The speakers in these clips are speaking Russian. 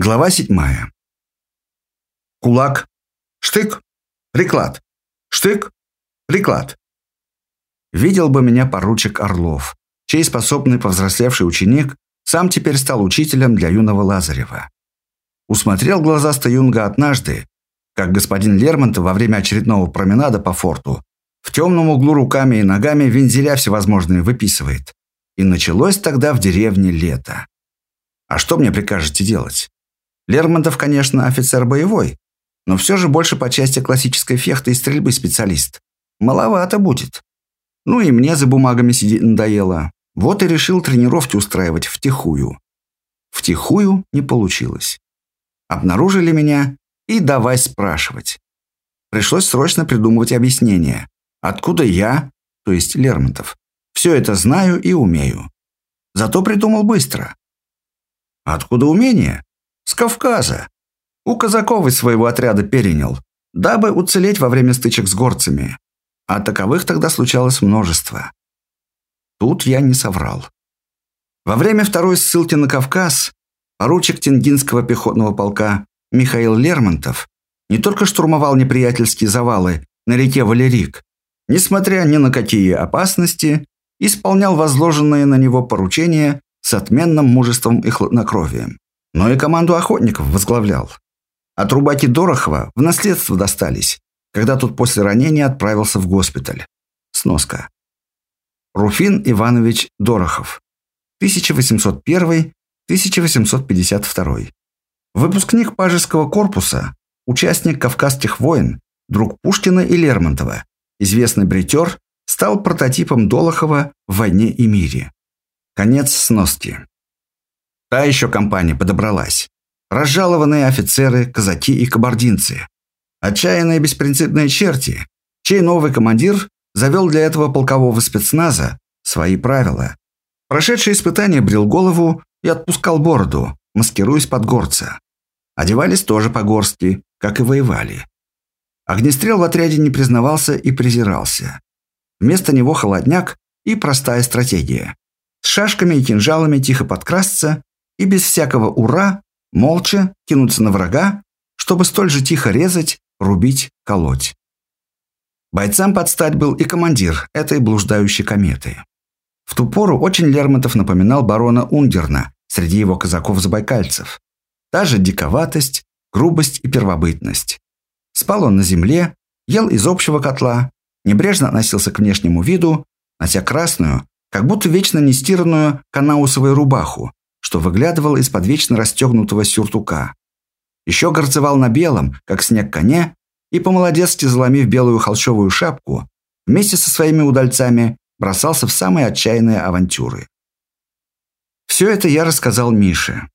Глава седьмая. Кулак. Штык. Приклад. Штык. Приклад. Видел бы меня поручик Орлов, чей способный повзрослевший ученик сам теперь стал учителем для юного Лазарева. Усмотрел глазастый юнга однажды, как господин Лермонтов во время очередного променада по форту в темном углу руками и ногами вензеля всевозможные выписывает. И началось тогда в деревне лето. А что мне прикажете делать? Лермонтов, конечно, офицер боевой, но все же больше по части классической фехты и стрельбы специалист. Маловато будет. Ну и мне за бумагами сидеть надоело. Вот и решил тренировки устраивать втихую. Втихую не получилось. Обнаружили меня и давай спрашивать. Пришлось срочно придумывать объяснение. Откуда я, то есть Лермонтов, все это знаю и умею. Зато придумал быстро. Откуда умение? С Кавказа. У казаков из своего отряда перенял, дабы уцелеть во время стычек с горцами. А таковых тогда случалось множество. Тут я не соврал. Во время второй ссылки на Кавказ поручик Тенгинского пехотного полка Михаил Лермонтов не только штурмовал неприятельские завалы на реке Валерик, несмотря ни на какие опасности, исполнял возложенные на него поручения с отменным мужеством и хладнокровием но и команду охотников возглавлял. От рубаки Дорохова в наследство достались, когда тот после ранения отправился в госпиталь. Сноска. Руфин Иванович Дорохов. 1801-1852. Выпускник Пажеского корпуса, участник Кавказских войн, друг Пушкина и Лермонтова, известный бритер, стал прототипом Долохова в «Войне и мире». Конец сноски. Та еще компания подобралась. Разжалованные офицеры, казаки и кабардинцы. Отчаянные беспринципные черти, чей новый командир завел для этого полкового спецназа свои правила. Прошедший испытание брил голову и отпускал бороду, маскируясь под горца. Одевались тоже по-горски, как и воевали. Огнестрел в отряде не признавался и презирался. Вместо него холодняк и простая стратегия. С шашками и кинжалами тихо подкрасться и без всякого «ура» молча кинуться на врага, чтобы столь же тихо резать, рубить, колоть. Бойцам подстать был и командир этой блуждающей кометы. В ту пору очень Лермонтов напоминал барона Ундерна среди его казаков-забайкальцев. Та же диковатость, грубость и первобытность. Спал он на земле, ел из общего котла, небрежно относился к внешнему виду, нося красную, как будто вечно нестиранную канаусовую рубаху, что выглядывал из-под вечно расстегнутого сюртука. Еще горцевал на белом, как снег коне, и по-молодецки заломив белую холщовую шапку, вместе со своими удальцами бросался в самые отчаянные авантюры. Все это я рассказал Мише.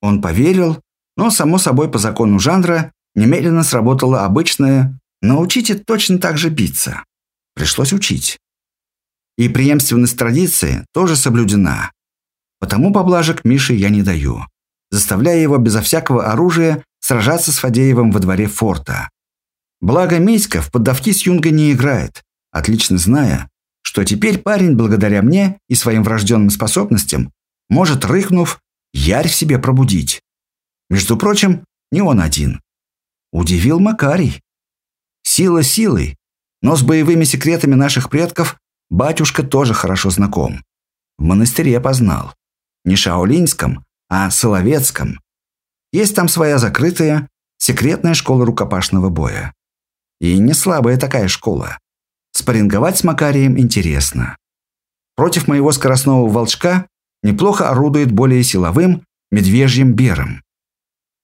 Он поверил, но, само собой, по закону жанра, немедленно сработало обычное «научите точно так же биться». Пришлось учить. И преемственность традиции тоже соблюдена. Потому поблажек Мише я не даю, заставляя его безо всякого оружия сражаться с Фадеевым во дворе форта. Благо Митька в поддавки с Юнгой не играет, отлично зная, что теперь парень, благодаря мне и своим врожденным способностям, может, рыкнув, ярь в себе пробудить. Между прочим, не он один. Удивил Макарий. Сила силой, но с боевыми секретами наших предков батюшка тоже хорошо знаком. В монастыре познал. Не Шаолинском, а Соловецком. Есть там своя закрытая, секретная школа рукопашного боя. И не слабая такая школа. Спарринговать с Макарием интересно. Против моего скоростного волчка неплохо орудует более силовым медвежьим бером.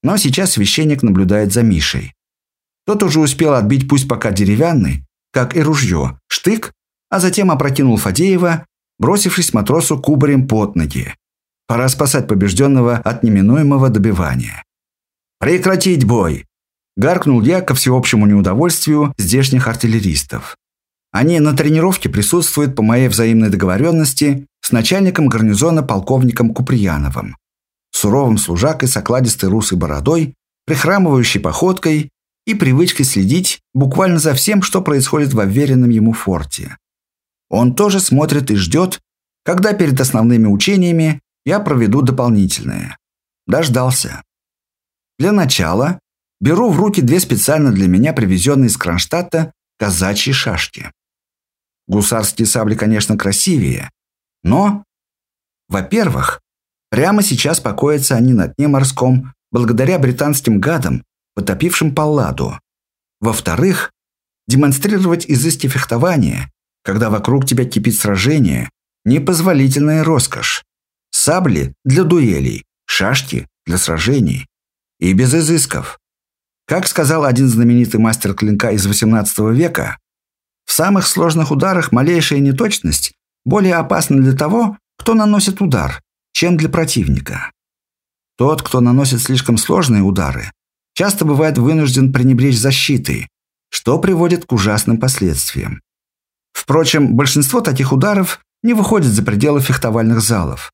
Но сейчас священник наблюдает за Мишей. Тот уже успел отбить пусть пока деревянный, как и ружье, штык, а затем опрокинул Фадеева, бросившись матросу кубарем под ноги. Пора спасать побежденного от неминуемого добивания. «Прекратить бой!» – гаркнул я ко всеобщему неудовольствию здешних артиллеристов. Они на тренировке присутствуют по моей взаимной договоренности с начальником гарнизона полковником Куприяновым, суровым служакой с окладистой русой бородой, прихрамывающей походкой и привычкой следить буквально за всем, что происходит в уверенном ему форте. Он тоже смотрит и ждет, когда перед основными учениями я проведу дополнительное. Дождался. Для начала беру в руки две специально для меня привезенные из Кронштадта казачьи шашки. Гусарские сабли, конечно, красивее, но, во-первых, прямо сейчас покоятся они на дне морском благодаря британским гадам, потопившим Палладу. Во-вторых, демонстрировать изыски фехтования, когда вокруг тебя кипит сражение, непозволительная роскошь. Сабли для дуэлей, шашки для сражений. И без изысков. Как сказал один знаменитый мастер клинка из XVIII века, в самых сложных ударах малейшая неточность более опасна для того, кто наносит удар, чем для противника. Тот, кто наносит слишком сложные удары, часто бывает вынужден пренебречь защитой, что приводит к ужасным последствиям. Впрочем, большинство таких ударов не выходит за пределы фехтовальных залов.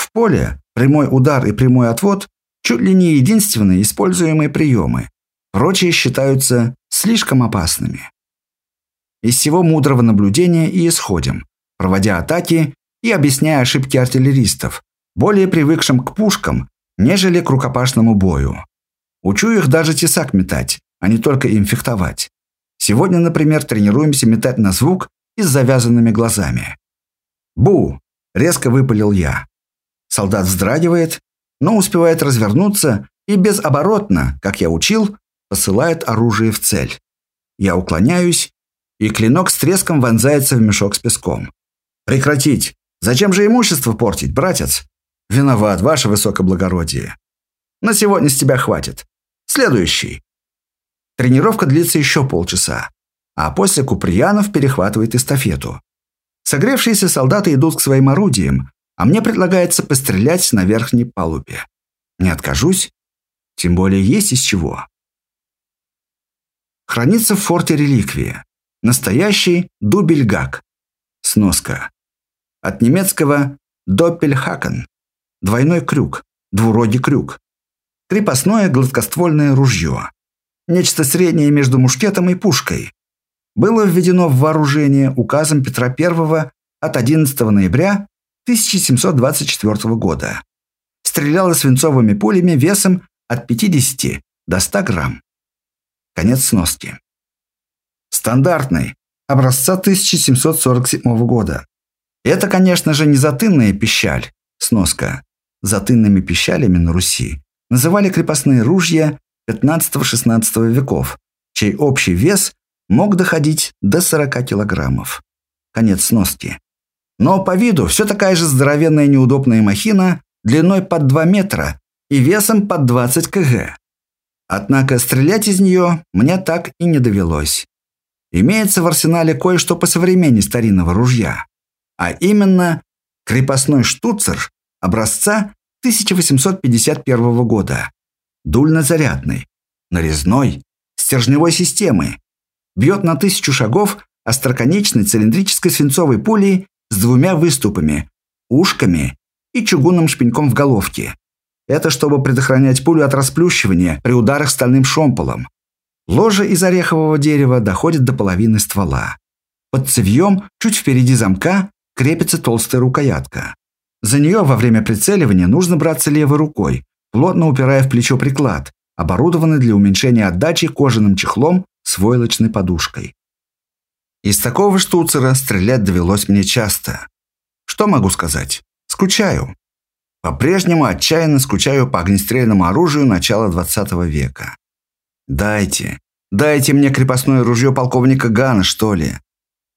В поле прямой удар и прямой отвод чуть ли не единственные используемые приемы. Прочие считаются слишком опасными. Из всего мудрого наблюдения и исходим, проводя атаки и объясняя ошибки артиллеристов, более привыкшим к пушкам, нежели к рукопашному бою. Учу их даже тесак метать, а не только им фехтовать. Сегодня, например, тренируемся метать на звук и с завязанными глазами. «Бу!» – резко выпалил я. Солдат вздрагивает, но успевает развернуться и безоборотно, как я учил, посылает оружие в цель. Я уклоняюсь, и клинок с треском вонзается в мешок с песком. «Прекратить! Зачем же имущество портить, братец?» «Виноват, ваше высокоблагородие. На сегодня с тебя хватит. Следующий». Тренировка длится еще полчаса, а после Куприянов перехватывает эстафету. Согревшиеся солдаты идут к своим орудиям, а мне предлагается пострелять на верхней палубе. Не откажусь, тем более есть из чего. Хранится в форте реликвия. Настоящий дубельгак. Сноска. От немецкого «доппельхакен» – двойной крюк, двурогий крюк. Крепостное гладкоствольное ружье. Нечто среднее между мушкетом и пушкой. Было введено в вооружение указом Петра I от 11 ноября 1724 года. Стреляло свинцовыми пулями весом от 50 до 100 грамм. Конец сноски. Стандартный, образца 1747 года. Это, конечно же, не затынная пищаль, сноска. Затынными пищалями на Руси называли крепостные ружья 15-16 веков, чей общий вес мог доходить до 40 килограммов. Конец сноски. Но по виду все такая же здоровенная неудобная махина длиной под 2 метра и весом под 20 кг. Однако стрелять из нее мне так и не довелось. Имеется в арсенале кое-что по современней старинного ружья, а именно крепостной штуцер образца 1851 года, дульнозарядный, нарезной, стержневой системы, бьет на тысячу шагов остроконечной цилиндрической свинцовой пулей с двумя выступами, ушками и чугунным шпеньком в головке. Это чтобы предохранять пулю от расплющивания при ударах стальным шомполом. Ложе из орехового дерева доходит до половины ствола. Под цевьем, чуть впереди замка, крепится толстая рукоятка. За нее во время прицеливания нужно браться левой рукой, плотно упирая в плечо приклад, оборудованный для уменьшения отдачи кожаным чехлом с войлочной подушкой. Из такого штуцера стрелять довелось мне часто. Что могу сказать? Скучаю. По-прежнему отчаянно скучаю по огнестрельному оружию начала 20 века. Дайте, дайте мне крепостное ружье полковника Гана, что ли.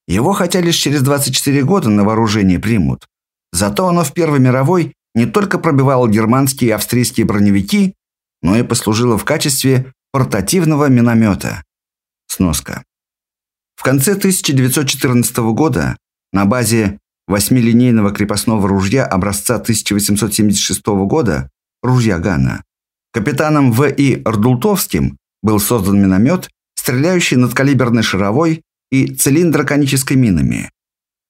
Его хотя лишь через 24 года на вооружение примут. Зато оно в Первой мировой не только пробивало германские и австрийские броневики, но и послужило в качестве портативного миномета. Сноска. В конце 1914 года на базе восьмилинейного крепостного ружья образца 1876 года ружья Гана капитаном В.И. Рдултовским был создан миномет, стреляющий над калиберной шаровой и цилиндроконической минами.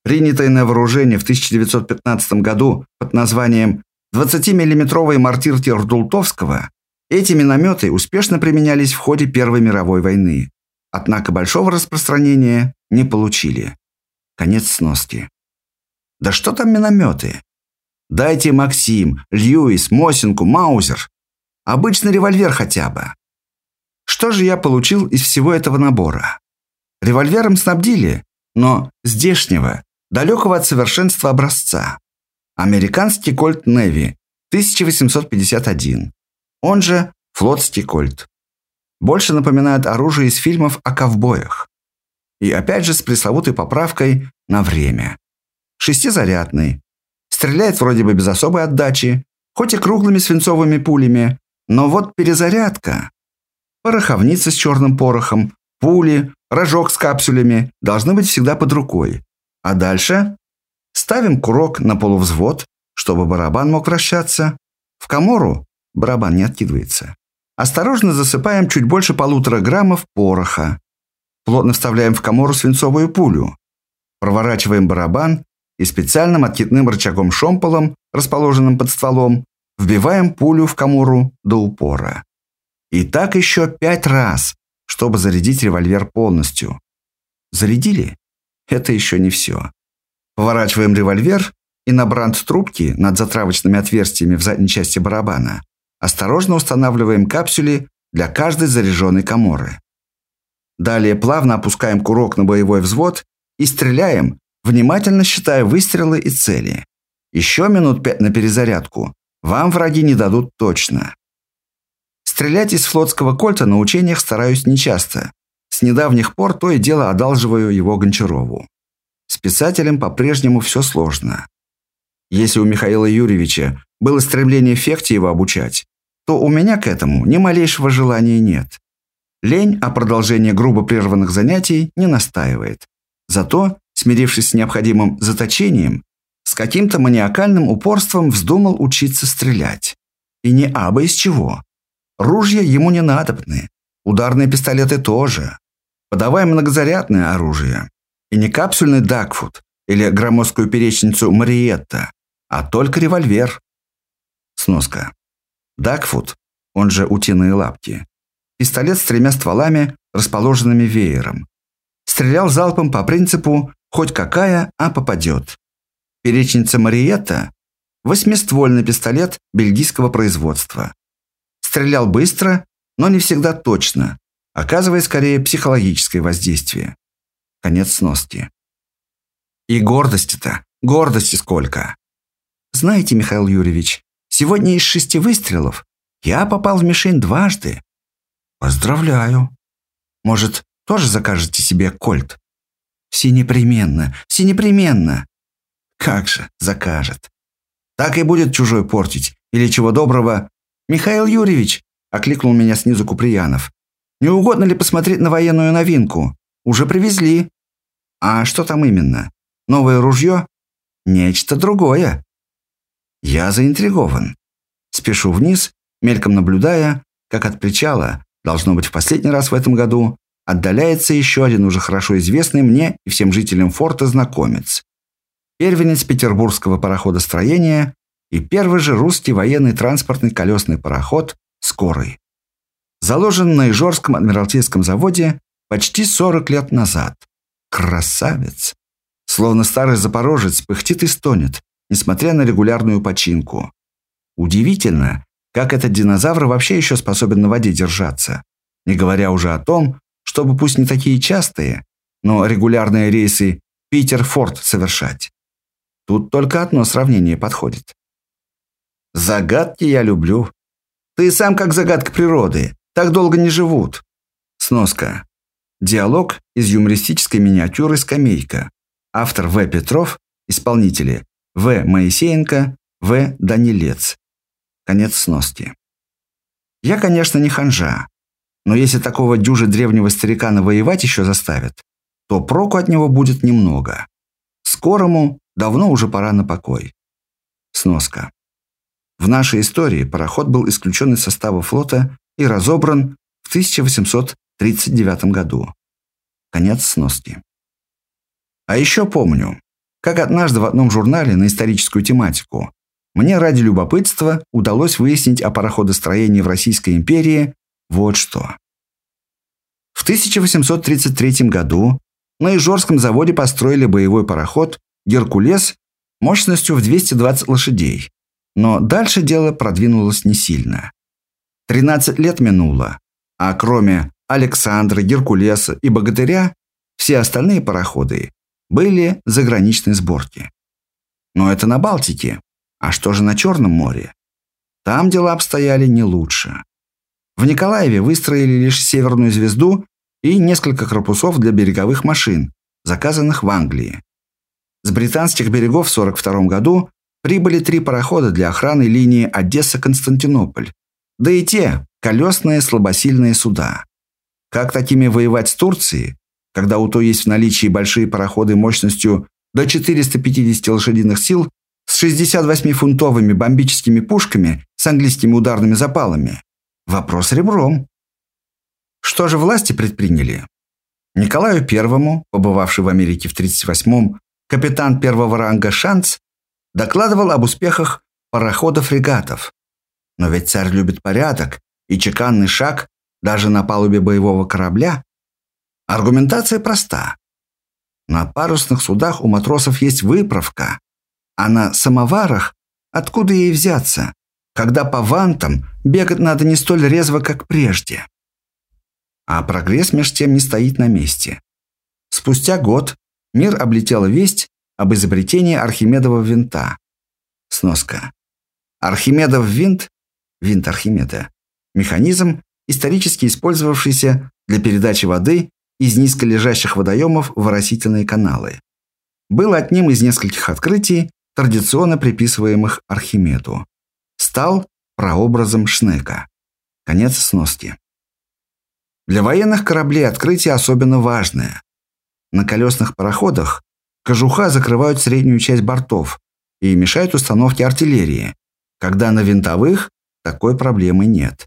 Принятый на вооружение в 1915 году под названием 20-миллиметровый мортир Рдултовского, эти минометы успешно применялись в ходе Первой мировой войны. Однако большого распространения не получили. Конец сноски. Да что там минометы? Дайте Максим, Льюис, Мосинку, Маузер. Обычный револьвер хотя бы. Что же я получил из всего этого набора? Револьвером снабдили, но здешнего, далекого от совершенства образца. Американский кольт Неви 1851, он же флотский кольт. Больше напоминает оружие из фильмов о ковбоях. И опять же с пресловутой поправкой на время. Шестизарядный. Стреляет вроде бы без особой отдачи, хоть и круглыми свинцовыми пулями, но вот перезарядка. Пороховница с черным порохом, пули, рожок с капсулями должны быть всегда под рукой. А дальше ставим курок на полувзвод, чтобы барабан мог вращаться. В комору барабан не откидывается. Осторожно засыпаем чуть больше полутора граммов пороха. Плотно вставляем в комору свинцовую пулю. Проворачиваем барабан и специальным откидным рычагом-шомполом, расположенным под стволом, вбиваем пулю в комору до упора. И так еще пять раз, чтобы зарядить револьвер полностью. Зарядили? Это еще не все. Поворачиваем револьвер и на брант трубки над затравочными отверстиями в задней части барабана осторожно устанавливаем капсули для каждой заряженной коморы. Далее плавно опускаем курок на боевой взвод и стреляем, внимательно считая выстрелы и цели. Еще минут пять на перезарядку. Вам враги не дадут точно. Стрелять из флотского кольта на учениях стараюсь нечасто. С недавних пор то и дело одалживаю его Гончарову. С писателем по-прежнему все сложно. Если у Михаила Юрьевича было стремление Фехтиева обучать, то у меня к этому ни малейшего желания нет. Лень о продолжении грубо прерванных занятий не настаивает. Зато, смирившись с необходимым заточением, с каким-то маниакальным упорством вздумал учиться стрелять. И не абы из чего. Ружья ему не надобны. Ударные пистолеты тоже. Подавай многозарядное оружие. И не капсульный Дакфуд или громоздкую перечницу Мариетта, а только револьвер. Сноска. Дакфуд, он же утиные лапки. Пистолет с тремя стволами, расположенными веером. Стрелял залпом по принципу «хоть какая, а попадет». Перечница Мариетта – восьмиствольный пистолет бельгийского производства. Стрелял быстро, но не всегда точно, оказывая скорее психологическое воздействие. Конец сноски. И гордости-то, гордости сколько. Знаете, Михаил Юрьевич, сегодня из шести выстрелов я попал в мишень дважды. Поздравляю. Может, тоже закажете себе кольт? Все непременно. Как же, закажет. Так и будет чужой портить. Или чего доброго. Михаил Юрьевич, окликнул меня снизу Куприянов. Не угодно ли посмотреть на военную новинку? Уже привезли. А что там именно? Новое ружье? Нечто другое. Я заинтригован. Спешу вниз, мельком наблюдая, как от причала, должно быть в последний раз в этом году, отдаляется еще один уже хорошо известный мне и всем жителям форта знакомец. Первенец петербургского пароходостроения и первый же русский военный транспортный колесный пароход «Скорый». Заложен на Ижорском адмиралтейском заводе почти 40 лет назад. Красавец! Словно старый запорожец пыхтит и стонет, несмотря на регулярную починку. Удивительно, как этот динозавр вообще еще способен на воде держаться. Не говоря уже о том, чтобы пусть не такие частые, но регулярные рейсы Питер-Форт совершать. Тут только одно сравнение подходит. Загадки я люблю. Ты сам как загадка природы. Так долго не живут. Сноска. Диалог из юмористической миниатюры «Скамейка». Автор В. Петров, исполнители В. Моисеенко, В. Данилец. Конец сноски. Я, конечно, не ханжа, но если такого дюжи древнего старика навоевать еще заставят, то проку от него будет немного. Скорому давно уже пора на покой. Сноска. В нашей истории пароход был исключен из состава флота и разобран в 1839 году. Конец сноски. А еще помню, как однажды в одном журнале на историческую тематику мне ради любопытства удалось выяснить о пароходостроении в Российской империи вот что. В 1833 году на Ижорском заводе построили боевой пароход «Геркулес» мощностью в 220 лошадей, но дальше дело продвинулось не сильно. 13 лет минуло, а кроме Александра, Геркулеса и Богатыря, все остальные пароходы были заграничной сборки. Но это на Балтике. А что же на Черном море? Там дела обстояли не лучше. В Николаеве выстроили лишь Северную звезду и несколько корпусов для береговых машин, заказанных в Англии. С британских берегов в 1942 году прибыли три парохода для охраны линии Одесса-Константинополь, да и те – колесные слабосильные суда. Как такими воевать с Турцией, когда у то есть в наличии большие пароходы мощностью до 450 лошадиных сил с 68-фунтовыми бомбическими пушками с английскими ударными запалами? Вопрос ребром. Что же власти предприняли? Николаю I, побывавший в Америке в 1938-м, капитан первого ранга Шанц, докладывал об успехах пароходов-фрегатов. Но ведь царь любит порядок, и чеканный шаг даже на палубе боевого корабля. Аргументация проста. На парусных судах у матросов есть выправка, а на самоварах откуда ей взяться, когда по вантам бегать надо не столь резво, как прежде. А прогресс меж тем не стоит на месте. Спустя год мир облетела весть об изобретении Архимедова винта. Сноска. Архимедов винт, винт Архимеда, механизм, исторически использовавшийся для передачи воды из низколежащих водоемов в оросительные каналы. Был одним из нескольких открытий, традиционно приписываемых Архимеду. Стал прообразом Шнека. Конец сноски. Для военных кораблей открытие особенно важное. На колесных пароходах кожуха закрывают среднюю часть бортов и мешают установке артиллерии, когда на винтовых такой проблемы нет.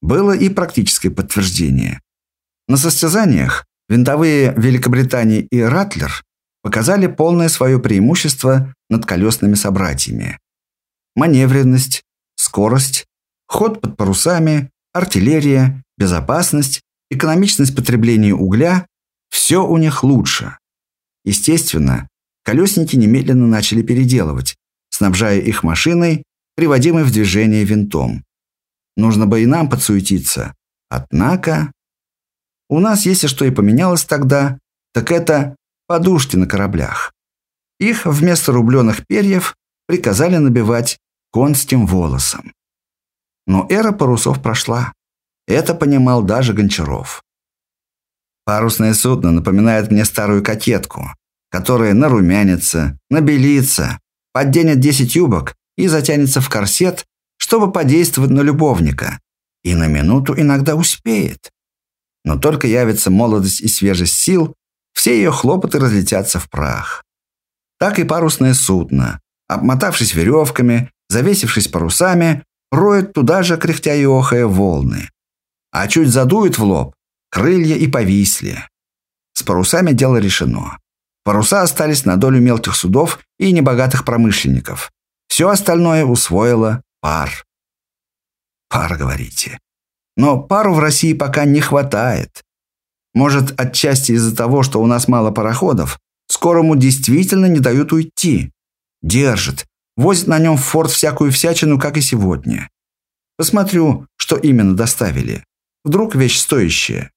Было и практическое подтверждение. На состязаниях винтовые Великобритании и Ратлер показали полное свое преимущество над колесными собратьями. Маневренность, скорость, ход под парусами, артиллерия, безопасность, экономичность потребления угля – все у них лучше. Естественно, колесники немедленно начали переделывать, снабжая их машиной, приводимой в движение винтом. Нужно бы и нам подсуетиться. Однако... У нас, если что и поменялось тогда, так это подушки на кораблях. Их вместо рубленых перьев приказали набивать конским волосом. Но эра парусов прошла. Это понимал даже Гончаров. Парусное судно напоминает мне старую кокетку, которая нарумянится, набелится, подденет 10 юбок и затянется в корсет, чтобы подействовать на любовника. И на минуту иногда успеет. Но только явится молодость и свежесть сил, все ее хлопоты разлетятся в прах. Так и парусное судно, обмотавшись веревками, завесившись парусами, роет туда же, кряхтя и охая, волны а чуть задует в лоб, крылья и повисли. С парусами дело решено. Паруса остались на долю мелких судов и небогатых промышленников. Все остальное усвоило пар. Пар, говорите. Но пару в России пока не хватает. Может, отчасти из-за того, что у нас мало пароходов, скорому действительно не дают уйти. Держит. Возит на нем в форт всякую всячину, как и сегодня. Посмотрю, что именно доставили. Вдруг вещь стоящая.